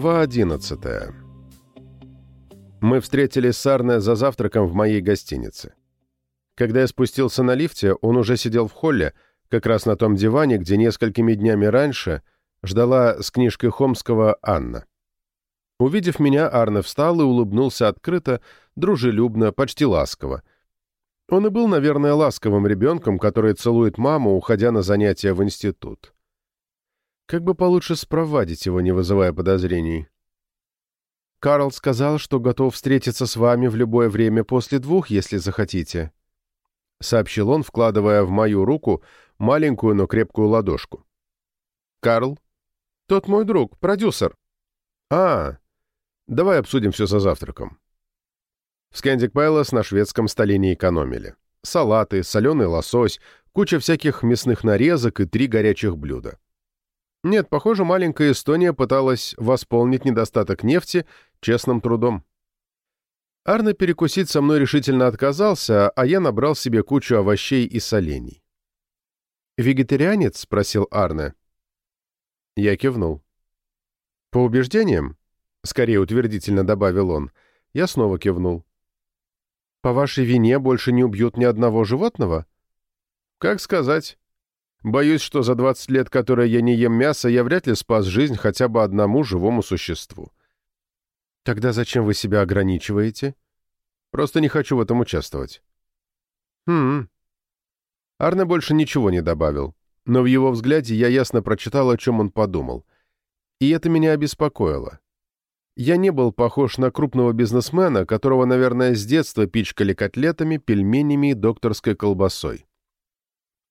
Глава 11 Мы встретились с Арне за завтраком в моей гостинице. Когда я спустился на лифте, он уже сидел в холле, как раз на том диване, где несколькими днями раньше ждала с книжкой Хомского Анна. Увидев меня, Арне встал и улыбнулся открыто, дружелюбно, почти ласково. Он и был, наверное, ласковым ребенком, который целует маму, уходя на занятия в институт. Как бы получше спровадить его, не вызывая подозрений? Карл сказал, что готов встретиться с вами в любое время после двух, если захотите. Сообщил он, вкладывая в мою руку маленькую, но крепкую ладошку. Карл? Тот мой друг, продюсер. А, давай обсудим все за завтраком. В Скандик Пэлас на шведском столе не экономили. Салаты, соленый лосось, куча всяких мясных нарезок и три горячих блюда. Нет, похоже, маленькая Эстония пыталась восполнить недостаток нефти честным трудом. Арне перекусить со мной решительно отказался, а я набрал себе кучу овощей и солений. «Вегетарианец?» — спросил Арне. Я кивнул. «По убеждениям?» — скорее утвердительно добавил он. Я снова кивнул. «По вашей вине больше не убьют ни одного животного?» «Как сказать?» Боюсь, что за 20 лет, которые я не ем мясо, я вряд ли спас жизнь хотя бы одному живому существу. Тогда зачем вы себя ограничиваете? Просто не хочу в этом участвовать. Хм. Арне больше ничего не добавил, но в его взгляде я ясно прочитал, о чем он подумал. И это меня обеспокоило. Я не был похож на крупного бизнесмена, которого, наверное, с детства пичкали котлетами, пельменями и докторской колбасой.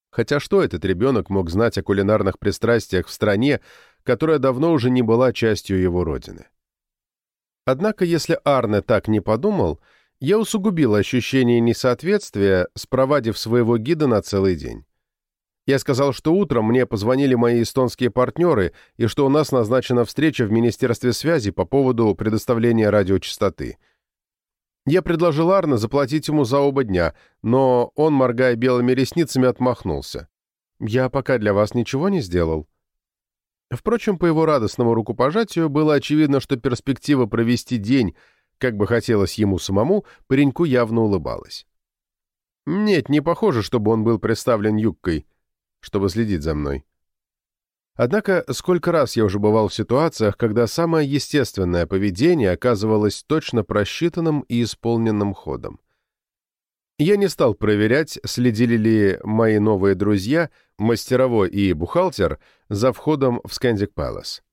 Хотя что этот ребенок мог знать о кулинарных пристрастиях в стране, которая давно уже не была частью его родины? Однако, если Арне так не подумал, я усугубил ощущение несоответствия, спровадив своего гида на целый день. Я сказал, что утром мне позвонили мои эстонские партнеры и что у нас назначена встреча в Министерстве связи по поводу предоставления радиочастоты — я предложил Арне заплатить ему за оба дня, но он, моргая белыми ресницами, отмахнулся. «Я пока для вас ничего не сделал». Впрочем, по его радостному рукопожатию было очевидно, что перспектива провести день, как бы хотелось ему самому, пареньку явно улыбалась. Нет, не похоже, чтобы он был представлен юбкой, чтобы следить за мной. Однако, сколько раз я уже бывал в ситуациях, когда самое естественное поведение оказывалось точно просчитанным и исполненным ходом. Я не стал проверять, следили ли мои новые друзья, мастеровой и бухгалтер, за входом в Скандик Пэлас.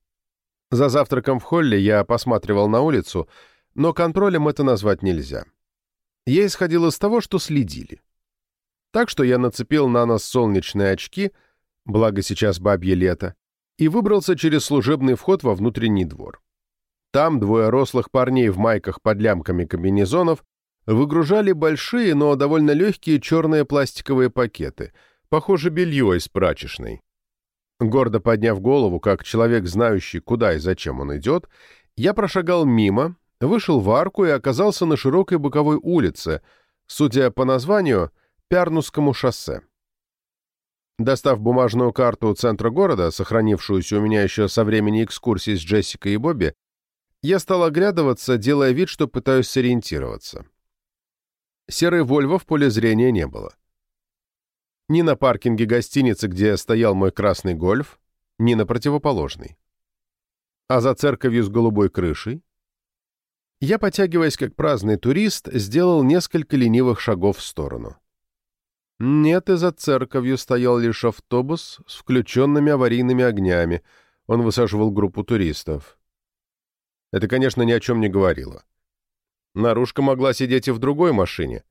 За завтраком в холле я посматривал на улицу, но контролем это назвать нельзя. Я исходил из того, что следили. Так что я нацепил на нос солнечные очки — благо сейчас бабье лето, и выбрался через служебный вход во внутренний двор. Там двое рослых парней в майках под лямками комбинезонов выгружали большие, но довольно легкие черные пластиковые пакеты, похоже, белье из прачечной. Гордо подняв голову, как человек, знающий, куда и зачем он идет, я прошагал мимо, вышел в арку и оказался на широкой боковой улице, судя по названию, Пярнусскому шоссе. Достав бумажную карту центра города, сохранившуюся у меня еще со времени экскурсии с Джессикой и Бобби, я стал оглядываться, делая вид, что пытаюсь сориентироваться. Серой «Вольво» в поле зрения не было. Ни на паркинге гостиницы, где стоял мой красный гольф, ни на противоположной. А за церковью с голубой крышей? Я, потягиваясь как праздный турист, сделал несколько ленивых шагов в сторону. Нет, и за церковью стоял лишь автобус с включенными аварийными огнями. Он высаживал группу туристов. Это, конечно, ни о чем не говорило. Наружка могла сидеть и в другой машине.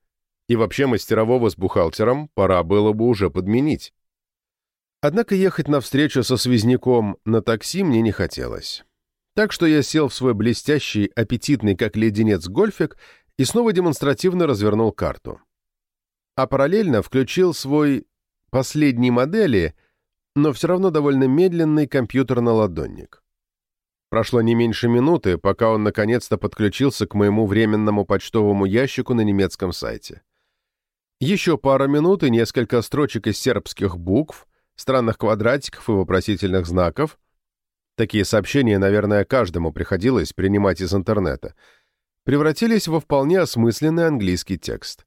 И вообще мастерового с бухгалтером пора было бы уже подменить. Однако ехать навстречу со связняком на такси мне не хотелось. Так что я сел в свой блестящий, аппетитный, как леденец, гольфик и снова демонстративно развернул карту а параллельно включил свой последней модели, но все равно довольно медленный компьютер-наладонник. Прошло не меньше минуты, пока он наконец-то подключился к моему временному почтовому ящику на немецком сайте. Еще пара минут и несколько строчек из сербских букв, странных квадратиков и вопросительных знаков. такие сообщения, наверное, каждому приходилось принимать из интернета, превратились во вполне осмысленный английский текст.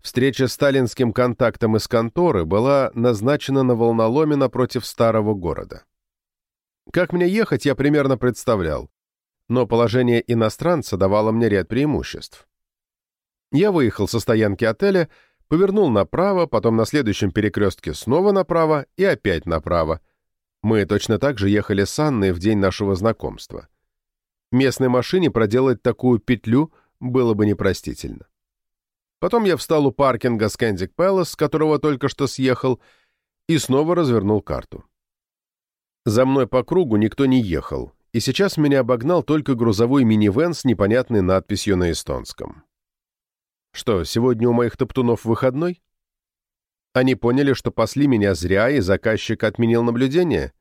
Встреча с сталинским контактом из конторы была назначена на волноломе напротив старого города. Как мне ехать, я примерно представлял, но положение иностранца давало мне ряд преимуществ. Я выехал со стоянки отеля, повернул направо, потом на следующем перекрестке снова направо и опять направо. Мы точно так же ехали с Анной в день нашего знакомства. Местной машине проделать такую петлю было бы непростительно. Потом я встал у паркинга Скандик Пэлас, с которого только что съехал, и снова развернул карту. За мной по кругу никто не ехал, и сейчас меня обогнал только грузовой минивэн с непонятной надписью на эстонском. Что, сегодня у моих топтунов выходной? Они поняли, что пасли меня зря, и заказчик отменил наблюдение?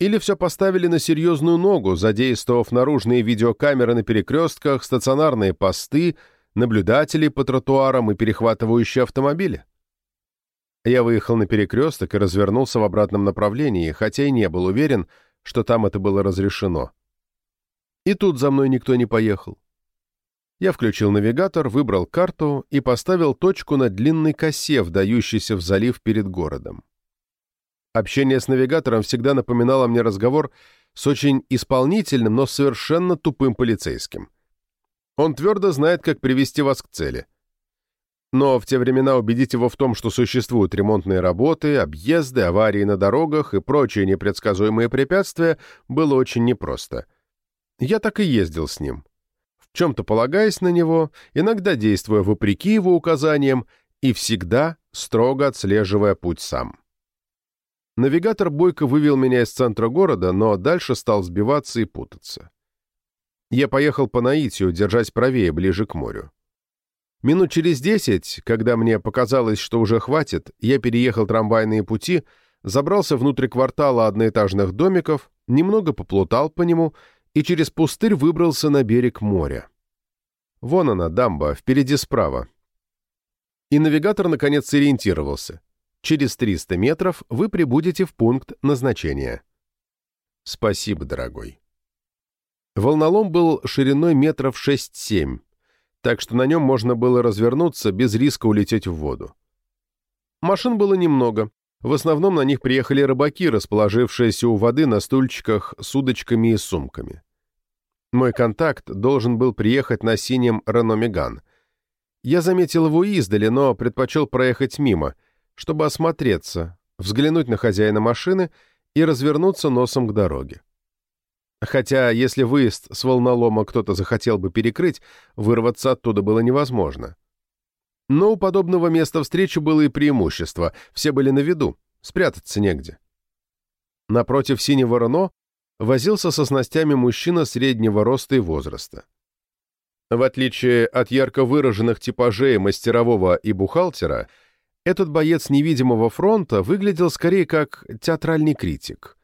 Или все поставили на серьезную ногу, задействовав наружные видеокамеры на перекрестках, стационарные посты — наблюдателей по тротуарам и перехватывающие автомобили. Я выехал на перекресток и развернулся в обратном направлении, хотя и не был уверен, что там это было разрешено. И тут за мной никто не поехал. Я включил навигатор, выбрал карту и поставил точку на длинной косе, вдающейся в залив перед городом. Общение с навигатором всегда напоминало мне разговор с очень исполнительным, но совершенно тупым полицейским. Он твердо знает, как привести вас к цели. Но в те времена убедить его в том, что существуют ремонтные работы, объезды, аварии на дорогах и прочие непредсказуемые препятствия, было очень непросто. Я так и ездил с ним. В чем-то полагаясь на него, иногда действуя вопреки его указаниям и всегда строго отслеживая путь сам. Навигатор бойко вывел меня из центра города, но дальше стал сбиваться и путаться. Я поехал по наитию, держась правее, ближе к морю. Минут через десять, когда мне показалось, что уже хватит, я переехал трамвайные пути, забрался внутрь квартала одноэтажных домиков, немного поплутал по нему и через пустырь выбрался на берег моря. Вон она, дамба, впереди справа. И навигатор, наконец, сориентировался. Через 300 метров вы прибудете в пункт назначения. Спасибо, дорогой. Волнолом был шириной метров 6-7, так что на нем можно было развернуться без риска улететь в воду. Машин было немного. В основном на них приехали рыбаки, расположившиеся у воды на стульчиках с удочками и сумками. Мой контакт должен был приехать на синем Рено Меган. Я заметил его издали, но предпочел проехать мимо, чтобы осмотреться, взглянуть на хозяина машины и развернуться носом к дороге. Хотя, если выезд с волнолома кто-то захотел бы перекрыть, вырваться оттуда было невозможно. Но у подобного места встречи было и преимущество, все были на виду, спрятаться негде. Напротив синего Рено возился со снастями мужчина среднего роста и возраста. В отличие от ярко выраженных типажей мастерового и бухгалтера, этот боец невидимого фронта выглядел скорее как театральный критик.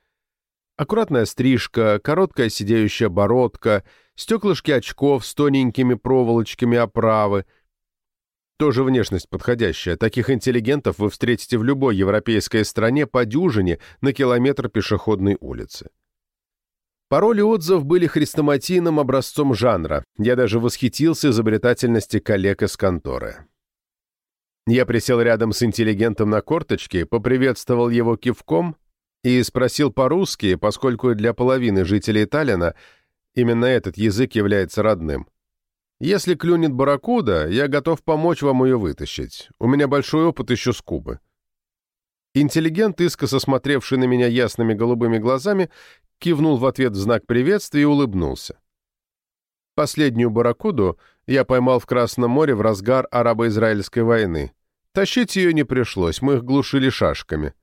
Аккуратная стрижка, короткая сидеющая бородка, стеклышки очков с тоненькими проволочками оправы. Тоже внешность подходящая. Таких интеллигентов вы встретите в любой европейской стране по дюжине на километр пешеходной улицы. Пароль и отзыв были хрестоматийным образцом жанра. Я даже восхитился изобретательности коллег из конторы. Я присел рядом с интеллигентом на корточке, поприветствовал его кивком и спросил по-русски, поскольку для половины жителей Таллина именно этот язык является родным. «Если клюнет барракуда, я готов помочь вам ее вытащить. У меня большой опыт еще с Кубы». Интеллигент, искоса смотревший на меня ясными голубыми глазами, кивнул в ответ в знак приветствия и улыбнулся. Последнюю барракуду я поймал в Красном море в разгар арабо-израильской войны. Тащить ее не пришлось, мы их глушили шашками.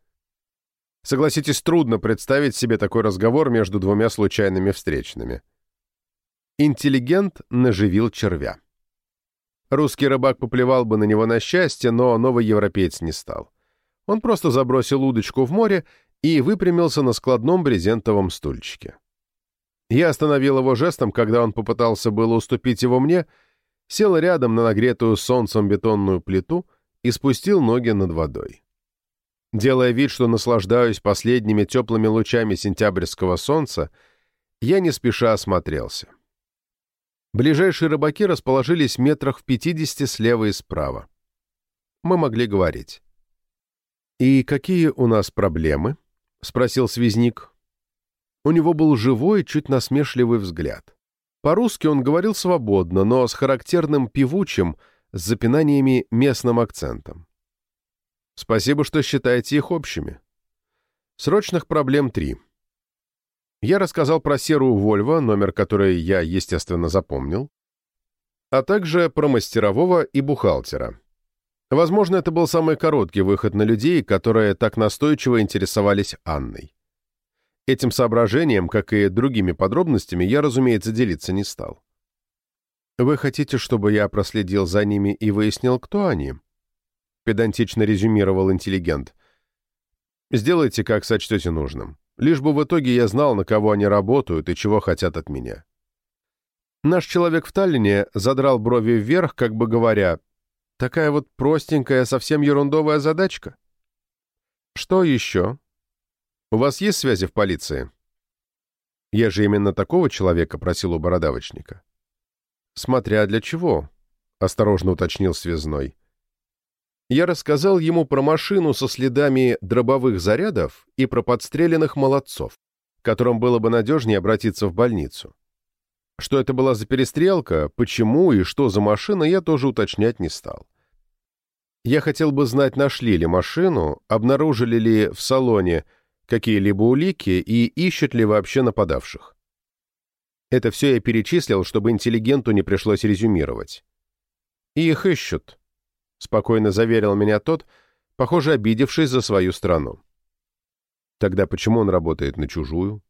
Согласитесь, трудно представить себе такой разговор между двумя случайными встречными. Интеллигент наживил червя. Русский рыбак поплевал бы на него на счастье, но новый европеец не стал. Он просто забросил удочку в море и выпрямился на складном брезентовом стульчике. Я остановил его жестом, когда он попытался было уступить его мне, сел рядом на нагретую солнцем бетонную плиту и спустил ноги над водой. Делая вид, что наслаждаюсь последними теплыми лучами сентябрьского солнца, я не спеша осмотрелся. Ближайшие рыбаки расположились метрах в пятидесяти слева и справа. Мы могли говорить. «И какие у нас проблемы?» — спросил связник. У него был живой, чуть насмешливый взгляд. По-русски он говорил свободно, но с характерным певучим, с запинаниями местным акцентом. Спасибо, что считаете их общими. Срочных проблем три. Я рассказал про серую «Вольво», номер которой я, естественно, запомнил, а также про мастерового и бухгалтера. Возможно, это был самый короткий выход на людей, которые так настойчиво интересовались Анной. Этим соображением, как и другими подробностями, я, разумеется, делиться не стал. «Вы хотите, чтобы я проследил за ними и выяснил, кто они?» — педантично резюмировал интеллигент. «Сделайте, как сочтете нужным. Лишь бы в итоге я знал, на кого они работают и чего хотят от меня». Наш человек в Таллине задрал брови вверх, как бы говоря, «Такая вот простенькая, совсем ерундовая задачка». «Что еще?» «У вас есть связи в полиции?» «Я же именно такого человека просил у бородавочника». «Смотря для чего», — осторожно уточнил связной я рассказал ему про машину со следами дробовых зарядов и про подстреленных молодцов, которым было бы надежнее обратиться в больницу. Что это была за перестрелка, почему и что за машина, я тоже уточнять не стал. Я хотел бы знать, нашли ли машину, обнаружили ли в салоне какие-либо улики и ищут ли вообще нападавших. Это все я перечислил, чтобы интеллигенту не пришлось резюмировать. Их ищут, спокойно заверил меня тот, похоже, обидевшись за свою страну. Тогда почему он работает на чужую?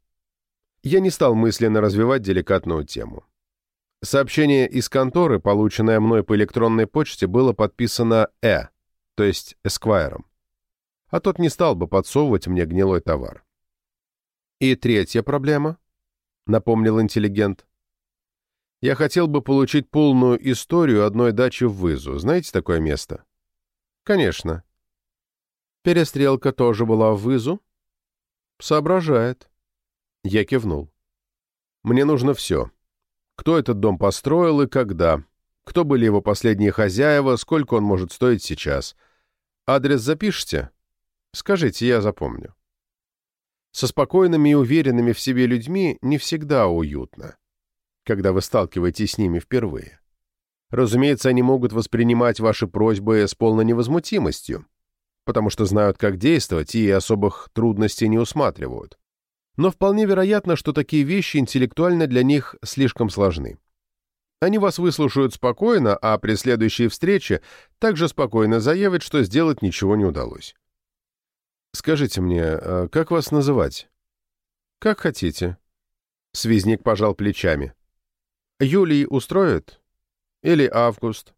Я не стал мысленно развивать деликатную тему. Сообщение из конторы, полученное мной по электронной почте, было подписано «Э», то есть «Эсквайром». А тот не стал бы подсовывать мне гнилой товар. «И третья проблема», — напомнил интеллигент. Я хотел бы получить полную историю одной дачи в Вызу. Знаете такое место? Конечно. Перестрелка тоже была в Вызу? Соображает. Я кивнул. Мне нужно все. Кто этот дом построил и когда? Кто были его последние хозяева? Сколько он может стоить сейчас? Адрес запишите? Скажите, я запомню. Со спокойными и уверенными в себе людьми не всегда уютно когда вы сталкиваетесь с ними впервые. Разумеется, они могут воспринимать ваши просьбы с полной невозмутимостью, потому что знают, как действовать, и особых трудностей не усматривают. Но вполне вероятно, что такие вещи интеллектуально для них слишком сложны. Они вас выслушают спокойно, а при следующей встрече также спокойно заявят, что сделать ничего не удалось. «Скажите мне, а как вас называть?» «Как хотите». Связник пожал плечами. Юлий устроит? Или август?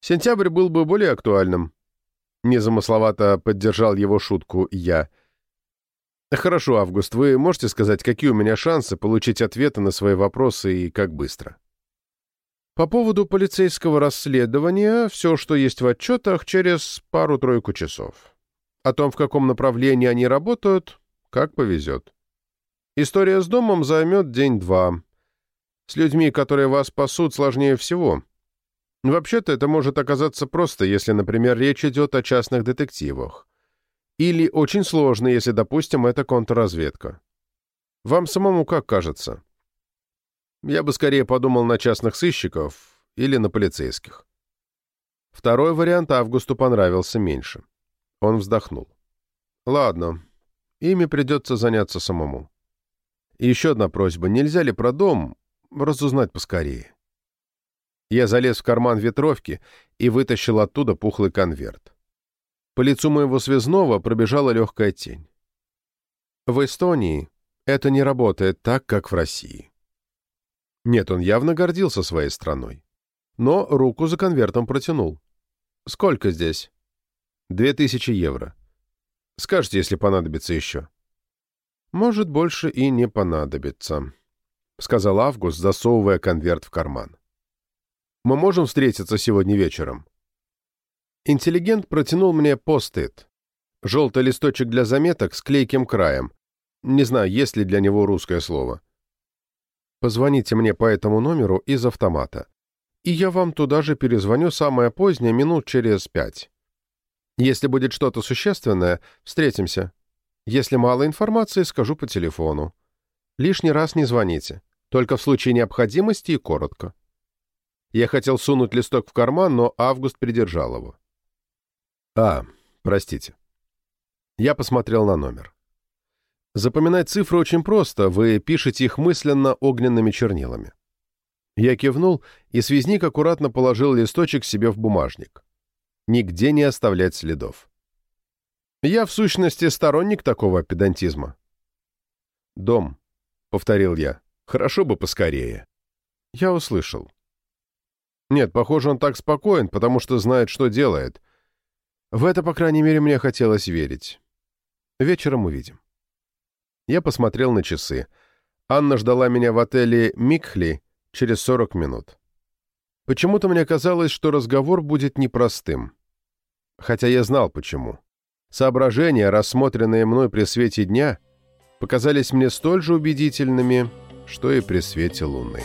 Сентябрь был бы более актуальным. Незамысловато поддержал его шутку я. Хорошо, Август, вы можете сказать, какие у меня шансы получить ответы на свои вопросы и как быстро? По поводу полицейского расследования, все, что есть в отчетах, через пару-тройку часов. О том, в каком направлении они работают, как повезет. История с домом займет день-два. С людьми, которые вас пасут, сложнее всего. Вообще-то это может оказаться просто, если, например, речь идет о частных детективах. Или очень сложно, если, допустим, это контрразведка. Вам самому как кажется? Я бы скорее подумал на частных сыщиков или на полицейских. Второй вариант Августу понравился меньше. Он вздохнул. Ладно, ими придется заняться самому. И еще одна просьба. Нельзя ли про дом разузнать поскорее. Я залез в карман ветровки и вытащил оттуда пухлый конверт. По лицу моего связного пробежала легкая тень. В Эстонии это не работает так, как в России. Нет, он явно гордился своей страной. Но руку за конвертом протянул. «Сколько здесь?» «Две тысячи евро. Скажите, если понадобится еще». «Может, больше и не понадобится». — сказал Август, засовывая конверт в карман. «Мы можем встретиться сегодня вечером?» Интеллигент протянул мне пост-ит. Желтый листочек для заметок с клейким краем. Не знаю, есть ли для него русское слово. Позвоните мне по этому номеру из автомата. И я вам туда же перезвоню самое позднее, минут через пять. Если будет что-то существенное, встретимся. Если мало информации, скажу по телефону. Лишний раз не звоните. Только в случае необходимости и коротко. Я хотел сунуть листок в карман, но Август придержал его. А, простите. Я посмотрел на номер. Запоминать цифры очень просто, вы пишете их мысленно огненными чернилами. Я кивнул, и связник аккуратно положил листочек себе в бумажник. Нигде не оставлять следов. Я, в сущности, сторонник такого педантизма. «Дом», — повторил я. «Хорошо бы поскорее». Я услышал. Нет, похоже, он так спокоен, потому что знает, что делает. В это, по крайней мере, мне хотелось верить. Вечером увидим. Я посмотрел на часы. Анна ждала меня в отеле «Микхли» через 40 минут. Почему-то мне казалось, что разговор будет непростым. Хотя я знал, почему. Соображения, рассмотренные мной при свете дня, показались мне столь же убедительными, что и при свете луны.